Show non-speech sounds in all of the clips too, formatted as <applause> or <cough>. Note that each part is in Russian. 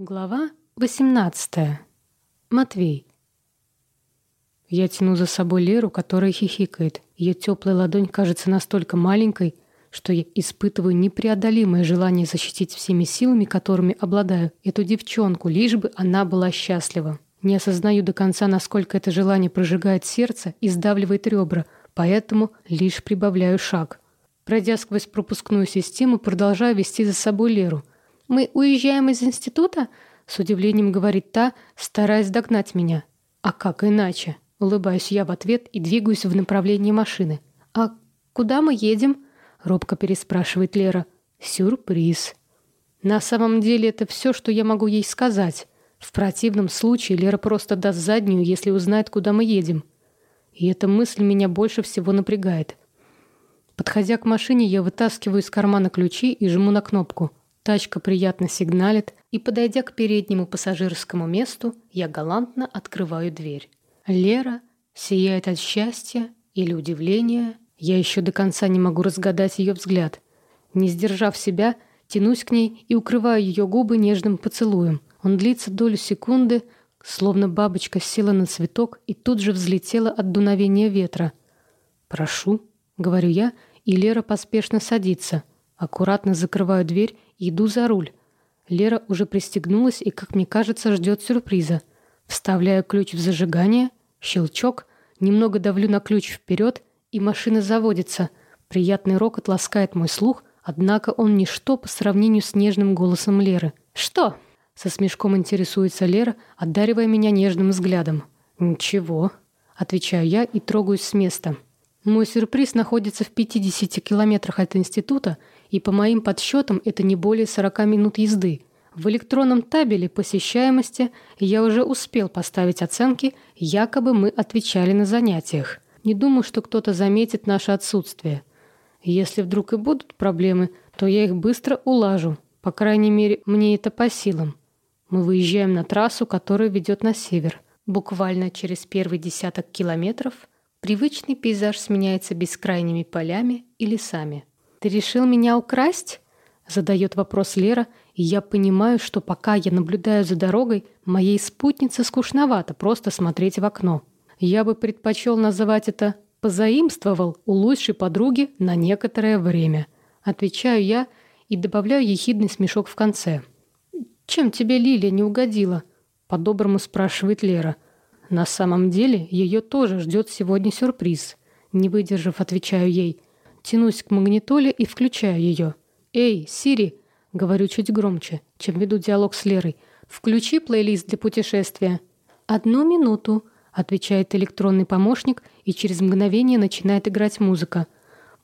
Глава 18. Матвей. Я тяну за собой Леру, которая хихикает. Ее теплая ладонь кажется настолько маленькой, что я испытываю непреодолимое желание защитить всеми силами, которыми обладаю, эту девчонку, лишь бы она была счастлива. Не осознаю до конца, насколько это желание прожигает сердце и сдавливает ребра, поэтому лишь прибавляю шаг. Пройдя сквозь пропускную систему, продолжаю вести за собой Леру – «Мы уезжаем из института?» — с удивлением говорит та, стараясь догнать меня. «А как иначе?» — улыбаюсь я в ответ и двигаюсь в направлении машины. «А куда мы едем?» — робко переспрашивает Лера. «Сюрприз». На самом деле это все, что я могу ей сказать. В противном случае Лера просто даст заднюю, если узнает, куда мы едем. И эта мысль меня больше всего напрягает. Подходя к машине, я вытаскиваю из кармана ключи и жму на кнопку. Тачка приятно сигналит, и, подойдя к переднему пассажирскому месту, я галантно открываю дверь. Лера сияет от счастья или удивления. Я еще до конца не могу разгадать ее взгляд. Не сдержав себя, тянусь к ней и укрываю ее губы нежным поцелуем. Он длится долю секунды, словно бабочка села на цветок и тут же взлетела от дуновения ветра. «Прошу», — говорю я, и Лера поспешно садится. Аккуратно закрываю дверь Иду за руль. Лера уже пристегнулась и, как мне кажется, ждет сюрприза. Вставляю ключ в зажигание, щелчок, немного давлю на ключ вперед, и машина заводится. Приятный рокот ласкает мой слух, однако он ничто по сравнению с нежным голосом Леры. «Что?» — со смешком интересуется Лера, одаривая меня нежным взглядом. «Ничего», — отвечаю я и трогаюсь с места. Мой сюрприз находится в 50 километрах от института, и по моим подсчетам это не более 40 минут езды. В электронном табеле посещаемости я уже успел поставить оценки, якобы мы отвечали на занятиях. Не думаю, что кто-то заметит наше отсутствие. Если вдруг и будут проблемы, то я их быстро улажу. По крайней мере, мне это по силам. Мы выезжаем на трассу, которая ведет на север. Буквально через первый десяток километров привычный пейзаж сменяется бескрайними полями и лесами. «Ты решил меня украсть?» Задает вопрос Лера, и я понимаю, что пока я наблюдаю за дорогой, моей спутнице скучновато просто смотреть в окно. Я бы предпочел называть это «позаимствовал у лучшей подруги на некоторое время». Отвечаю я и добавляю ехидный смешок в конце. «Чем тебе Лилия не угодила?» По-доброму спрашивает Лера. На самом деле ее тоже ждет сегодня сюрприз. Не выдержав, отвечаю ей – Тянусь к магнитоле и включаю ее. «Эй, Сири!» — говорю чуть громче, чем веду диалог с Лерой. «Включи плейлист для путешествия». «Одну минуту», — отвечает электронный помощник, и через мгновение начинает играть музыка.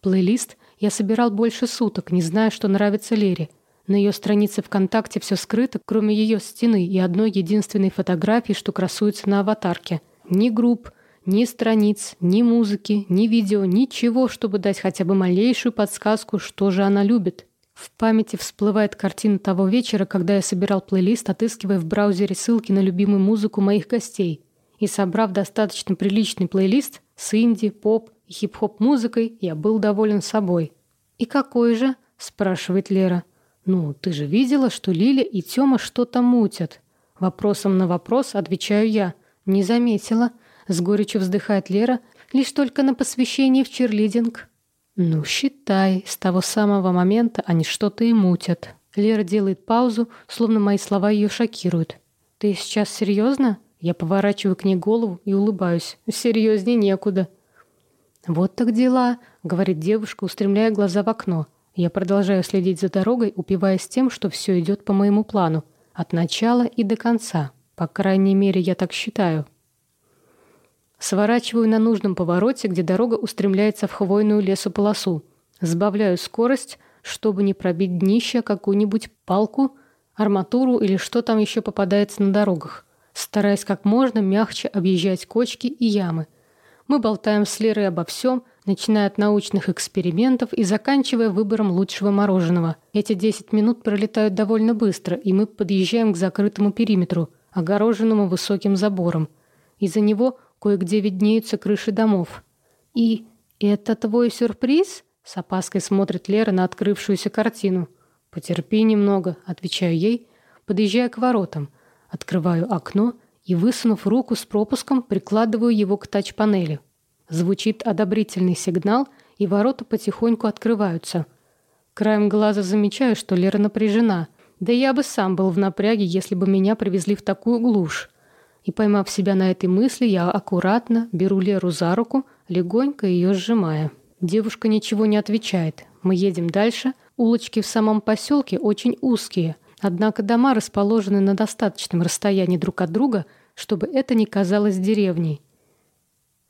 Плейлист я собирал больше суток, не зная, что нравится Лере. На ее странице ВКонтакте все скрыто, кроме ее стены и одной единственной фотографии, что красуется на аватарке. Ни групп, ни страниц, ни музыки, ни видео, ничего, чтобы дать хотя бы малейшую подсказку, что же она любит. В памяти всплывает картина того вечера, когда я собирал плейлист, отыскивая в браузере ссылки на любимую музыку моих гостей. И собрав достаточно приличный плейлист с инди, поп и хип-хоп музыкой, я был доволен собой. «И какой же?» – спрашивает Лера. «Ну, ты же видела, что Лиля и Тёма что-то мутят?» Вопросом на вопрос отвечаю я. «Не заметила». С горечью вздыхает Лера, лишь только на посвящении в черлидинг. Ну, считай, с того самого момента они что-то и мутят. Лера делает паузу, словно мои слова ее шокируют. Ты сейчас серьезно? Я поворачиваю к ней голову и улыбаюсь. Серьезнее некуда. Вот так дела, говорит девушка, устремляя глаза в окно. Я продолжаю следить за дорогой, упиваясь тем, что все идет по моему плану, от начала и до конца. По крайней мере, я так считаю. Сворачиваю на нужном повороте, где дорога устремляется в хвойную лесополосу. Сбавляю скорость, чтобы не пробить днище какую-нибудь палку, арматуру или что там еще попадается на дорогах, стараясь как можно мягче объезжать кочки и ямы. Мы болтаем с Лерой обо всем, начиная от научных экспериментов и заканчивая выбором лучшего мороженого. Эти 10 минут пролетают довольно быстро, и мы подъезжаем к закрытому периметру, огороженному высоким забором. Из-за него Кое-где виднеются крыши домов. «И это твой сюрприз?» С опаской смотрит Лера на открывшуюся картину. «Потерпи немного», — отвечаю ей. подъезжая к воротам. Открываю окно и, высунув руку с пропуском, прикладываю его к тач-панели. Звучит одобрительный сигнал, и ворота потихоньку открываются. Краем глаза замечаю, что Лера напряжена. Да я бы сам был в напряге, если бы меня привезли в такую глушь. И поймав себя на этой мысли, я аккуратно беру Леру за руку, легонько ее сжимая. Девушка ничего не отвечает. Мы едем дальше. Улочки в самом поселке очень узкие. Однако дома расположены на достаточном расстоянии друг от друга, чтобы это не казалось деревней.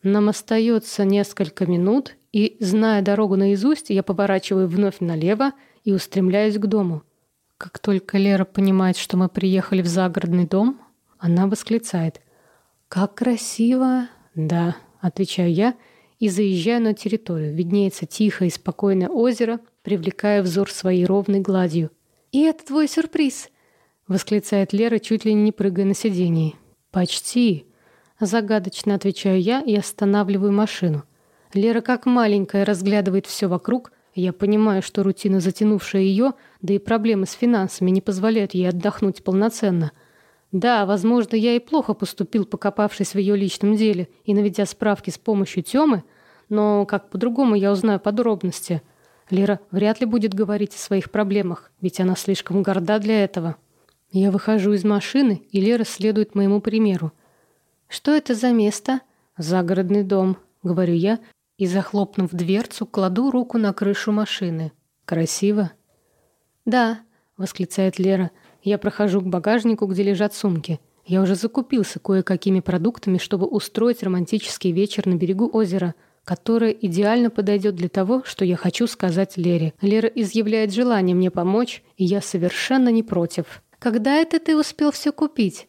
Нам остается несколько минут, и, зная дорогу наизусть, я поворачиваю вновь налево и устремляюсь к дому. Как только Лера понимает, что мы приехали в загородный дом, она восклицает. «Как красиво!» «Да», — отвечаю я, и заезжаю на территорию. Виднеется тихое и спокойное озеро, привлекая взор своей ровной гладью. «И это твой сюрприз!» — восклицает Лера, чуть ли не прыгая на сиденье. «Почти!» — загадочно отвечаю я и останавливаю машину. Лера как маленькая разглядывает все вокруг. Я понимаю, что рутина, затянувшая ее, да и проблемы с финансами не позволяют ей отдохнуть полноценно — да, возможно, я и плохо поступил, покопавшись в ее личном деле и наведя справки с помощью Тёмы, но как по-другому я узнаю подробности. Лера вряд ли будет говорить о своих проблемах, ведь она слишком горда для этого. Я выхожу из машины, и Лера следует моему примеру. «Что это за место?» «Загородный дом», — говорю я, и, захлопнув дверцу, кладу руку на крышу машины. «Красиво?» «Да», — восклицает Лера, — я прохожу к багажнику, где лежат сумки. Я уже закупился кое-какими продуктами, чтобы устроить романтический вечер на берегу озера, которое идеально подойдет для того, что я хочу сказать Лере. Лера изъявляет желание мне помочь, и я совершенно не против. «Когда это ты успел все купить?»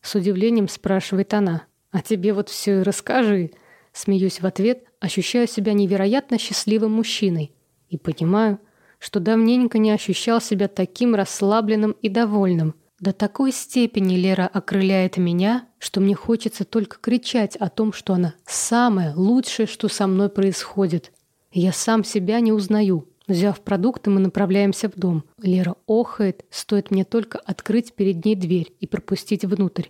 С удивлением спрашивает она. «А тебе вот все и расскажи». Смеюсь в ответ, ощущаю себя невероятно счастливым мужчиной. И понимаю, что давненько не ощущал себя таким расслабленным и довольным. До такой степени Лера окрыляет меня, что мне хочется только кричать о том, что она самое лучшее, что со мной происходит. Я сам себя не узнаю. Взяв продукты, мы направляемся в дом. Лера охает, стоит мне только открыть перед ней дверь и пропустить внутрь.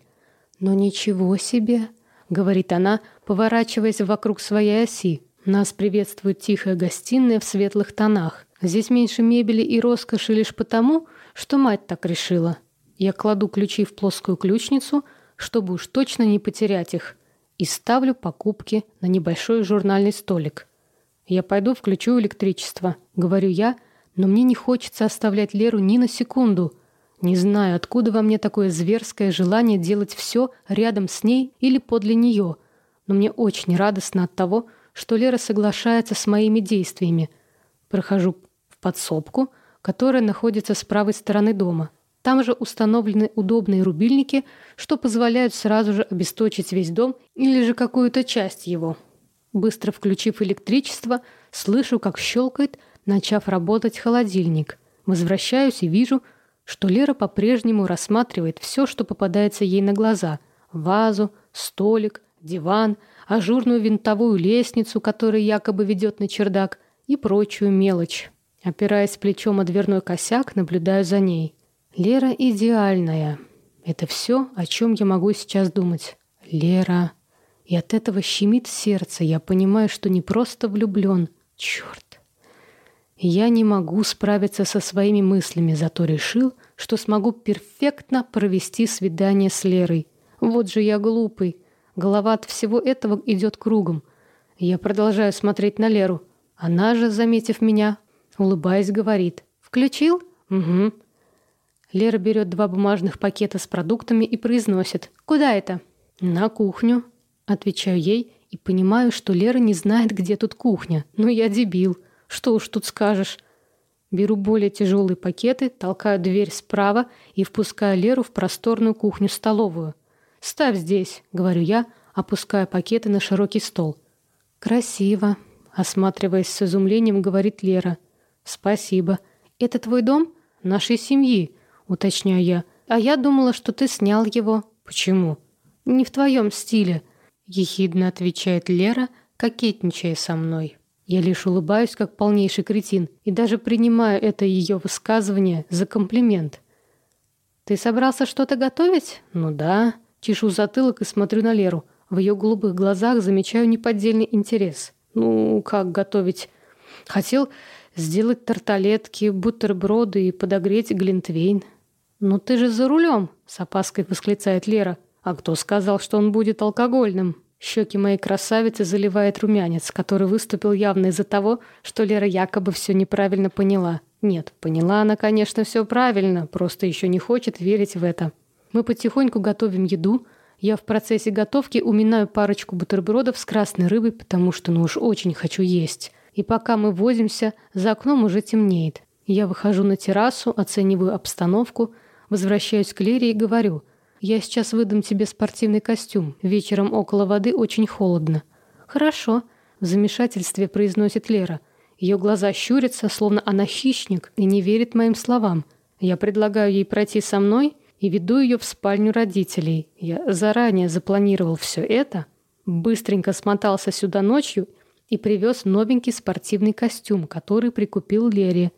«Но ничего себе!» — говорит она, поворачиваясь вокруг своей оси. Нас приветствует тихая гостиная в светлых тонах. Здесь меньше мебели и роскоши лишь потому, что мать так решила. Я кладу ключи в плоскую ключницу, чтобы уж точно не потерять их, и ставлю покупки на небольшой журнальный столик. Я пойду включу электричество, говорю я, но мне не хочется оставлять Леру ни на секунду. Не знаю, откуда во мне такое зверское желание делать все рядом с ней или подле нее, но мне очень радостно от того, что Лера соглашается с моими действиями. Прохожу подсобку, которая находится с правой стороны дома. Там же установлены удобные рубильники, что позволяют сразу же обесточить весь дом или же какую-то часть его. Быстро включив электричество, слышу, как щелкает, начав работать холодильник. Возвращаюсь и вижу, что Лера по-прежнему рассматривает все, что попадается ей на глаза. Вазу, столик, диван, ажурную винтовую лестницу, которая якобы ведет на чердак, и прочую мелочь. Опираясь плечом о дверной косяк, наблюдаю за ней. Лера идеальная. Это все, о чем я могу сейчас думать. Лера. И от этого щемит сердце. Я понимаю, что не просто влюблен. Черт. Я не могу справиться со своими мыслями, зато решил, что смогу перфектно провести свидание с Лерой. Вот же я глупый. Голова от всего этого идет кругом. Я продолжаю смотреть на Леру. Она же, заметив меня, Улыбаясь, говорит. «Включил?» «Угу». Лера берет два бумажных пакета с продуктами и произносит. «Куда это?» «На кухню». Отвечаю ей и понимаю, что Лера не знает, где тут кухня. Ну я дебил. Что уж тут скажешь. Беру более тяжелые пакеты, толкаю дверь справа и впускаю Леру в просторную кухню-столовую. «Ставь здесь», — говорю я, опуская пакеты на широкий стол. «Красиво», — осматриваясь с изумлением, говорит Лера. «Спасибо. Это твой дом? Нашей семьи», — уточняю я. «А я думала, что ты снял его». «Почему?» «Не в твоем стиле», — ехидно отвечает Лера, кокетничая со мной. Я лишь улыбаюсь, как полнейший кретин, и даже принимаю это ее высказывание за комплимент. «Ты собрался что-то готовить?» «Ну да». Чешу затылок и смотрю на Леру. В ее голубых глазах замечаю неподдельный интерес. «Ну, как готовить?» «Хотел сделать тарталетки, бутерброды и подогреть глинтвейн». «Ну ты же за рулем!» — с опаской восклицает Лера. «А кто сказал, что он будет алкогольным?» Щеки моей красавицы заливает румянец, который выступил явно из-за того, что Лера якобы все неправильно поняла. Нет, поняла она, конечно, все правильно, просто еще не хочет верить в это. Мы потихоньку готовим еду. Я в процессе готовки уминаю парочку бутербродов с красной рыбой, потому что ну уж очень хочу есть. И пока мы возимся, за окном уже темнеет. Я выхожу на террасу, оцениваю обстановку, возвращаюсь к Лере и говорю – я сейчас выдам тебе спортивный костюм. Вечером около воды очень холодно». «Хорошо», — в замешательстве произносит Лера. Ее глаза щурятся, словно она хищник и не верит моим словам. Я предлагаю ей пройти со мной и веду ее в спальню родителей. Я заранее запланировал все это, быстренько смотался сюда ночью и привез новенький спортивный костюм, который прикупил Лере.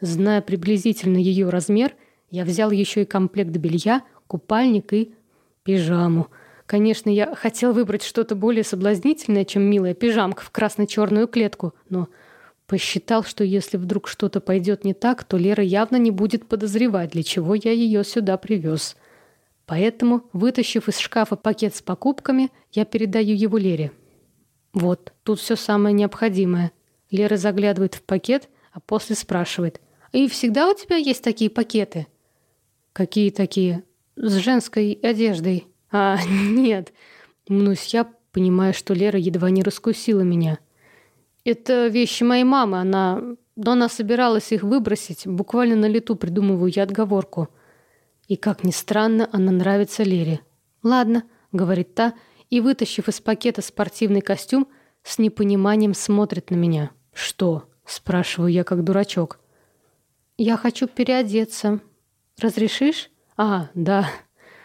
Зная приблизительно ее размер, я взял еще и комплект белья, купальник и пижаму. Конечно, я хотел выбрать что-то более соблазнительное, чем милая пижамка в красно-черную клетку, но посчитал, что если вдруг что-то пойдет не так, то Лера явно не будет подозревать, для чего я ее сюда привез. Поэтому, вытащив из шкафа пакет с покупками, я передаю его Лере. Вот, тут все самое необходимое. Лера заглядывает в пакет, а после спрашивает. «И всегда у тебя есть такие пакеты?» «Какие такие?» с женской одеждой. А, <laughs> нет. Мнусь я, понимая, что Лера едва не раскусила меня. Это вещи моей мамы, она... Но она собиралась их выбросить, буквально на лету придумываю я отговорку. И, как ни странно, она нравится Лере. «Ладно», — говорит та, и, вытащив из пакета спортивный костюм, с непониманием смотрит на меня. «Что?» — спрашиваю я, как дурачок. «Я хочу переодеться. Разрешишь?» «А, да».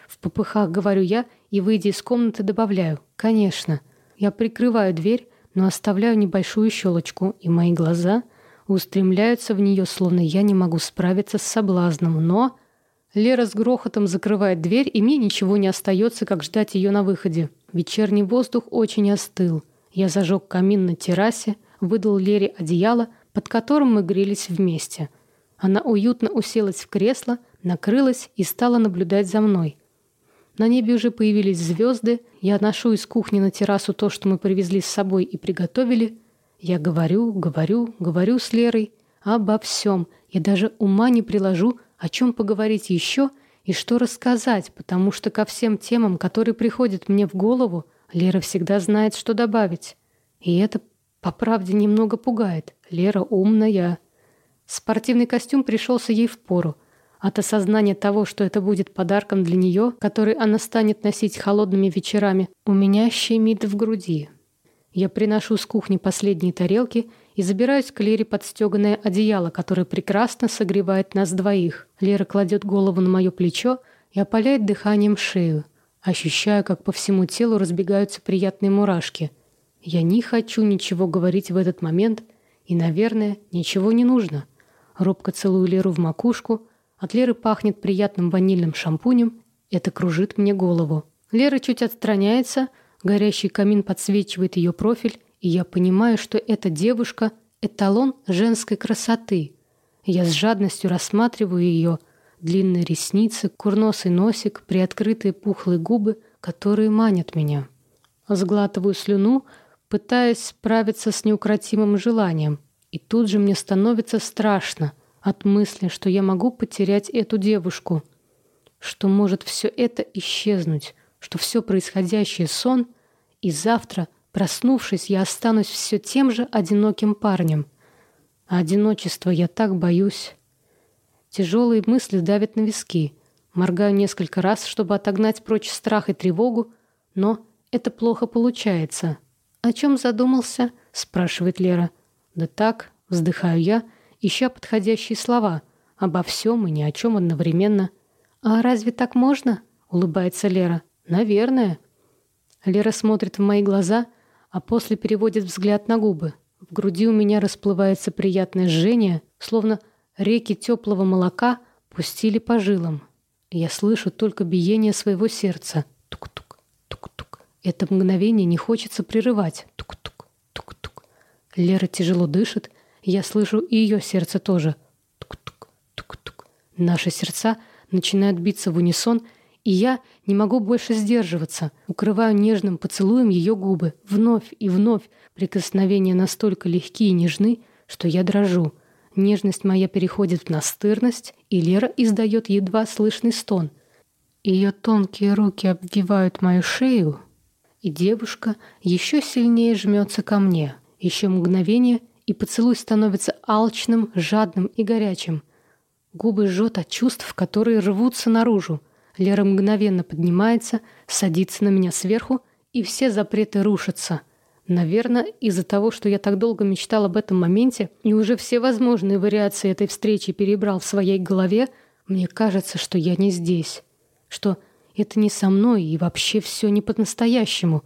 В попыхах говорю я и, выйдя из комнаты, добавляю. «Конечно». Я прикрываю дверь, но оставляю небольшую щелочку, и мои глаза устремляются в нее, словно я не могу справиться с соблазном. Но... Лера с грохотом закрывает дверь, и мне ничего не остается, как ждать ее на выходе. Вечерний воздух очень остыл. Я зажег камин на террасе, выдал Лере одеяло, под которым мы грелись вместе. Она уютно уселась в кресло, накрылась и стала наблюдать за мной. На небе уже появились звезды, я отношу из кухни на террасу то, что мы привезли с собой и приготовили. Я говорю, говорю, говорю с Лерой обо всем. Я даже ума не приложу, о чем поговорить еще и что рассказать, потому что ко всем темам, которые приходят мне в голову, Лера всегда знает, что добавить. И это, по правде, немного пугает. Лера умная. Спортивный костюм пришелся ей в пору. От осознания того, что это будет подарком для нее, который она станет носить холодными вечерами, у меня щемит в груди. Я приношу с кухни последние тарелки и забираюсь к Лере под стеганое одеяло, которое прекрасно согревает нас двоих. Лера кладет голову на мое плечо и опаляет дыханием шею. Ощущаю, как по всему телу разбегаются приятные мурашки. Я не хочу ничего говорить в этот момент, и, наверное, ничего не нужно. Робко целую Леру в макушку — от Леры пахнет приятным ванильным шампунем. Это кружит мне голову. Лера чуть отстраняется, горящий камин подсвечивает ее профиль, и я понимаю, что эта девушка — эталон женской красоты. Я с жадностью рассматриваю ее длинные ресницы, курносый носик, приоткрытые пухлые губы, которые манят меня. Сглатываю слюну, пытаясь справиться с неукротимым желанием, и тут же мне становится страшно — от мысли, что я могу потерять эту девушку, что может все это исчезнуть, что все происходящее сон, и завтра, проснувшись, я останусь все тем же одиноким парнем. А одиночество я так боюсь. Тяжелые мысли давят на виски. Моргаю несколько раз, чтобы отогнать прочь страх и тревогу, но это плохо получается. «О чем задумался?» — спрашивает Лера. «Да так», — вздыхаю я, — ища подходящие слова. Обо всем и ни о чем одновременно. «А разве так можно?» — улыбается Лера. «Наверное». Лера смотрит в мои глаза, а после переводит взгляд на губы. В груди у меня расплывается приятное жжение, словно реки теплого молока пустили по жилам. Я слышу только биение своего сердца. Тук-тук, тук-тук. Это мгновение не хочется прерывать. Тук-тук, тук-тук. Лера тяжело дышит. Я слышу и ее сердце тоже. Тук-тук, тук-тук. Наши сердца начинают биться в унисон, и я не могу больше сдерживаться. Укрываю нежным поцелуем ее губы. Вновь и вновь прикосновения настолько легкие и нежны, что я дрожу. Нежность моя переходит в настырность, и Лера издает едва слышный стон. Ее тонкие руки обвивают мою шею, и девушка еще сильнее жмется ко мне. Еще мгновение, и поцелуй становится алчным, жадным и горячим. Губы жжет от чувств, которые рвутся наружу. Лера мгновенно поднимается, садится на меня сверху, и все запреты рушатся — Наверное, из-за того, что я так долго мечтал об этом моменте и уже все возможные вариации этой встречи перебрал в своей голове, мне кажется, что я не здесь. Что это не со мной и вообще все не по-настоящему.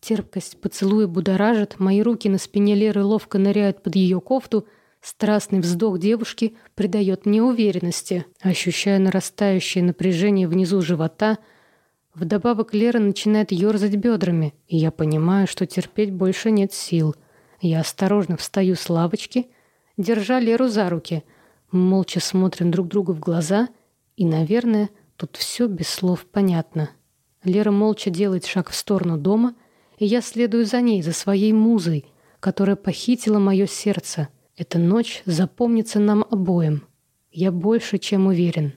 Терпкость поцелуя будоражит, мои руки на спине Леры ловко ныряют под ее кофту, страстный вздох девушки придает мне уверенности. Ощущая нарастающее напряжение внизу живота — Вдобавок Лера начинает ерзать бедрами, и я понимаю, что терпеть больше нет сил. Я осторожно встаю с лавочки, держа Леру за руки. Молча смотрим друг другу в глаза, и, наверное, тут все без слов понятно. Лера молча делает шаг в сторону дома, и я следую за ней, за своей музой, которая похитила мое сердце. Эта ночь запомнится нам обоим. Я больше чем уверен.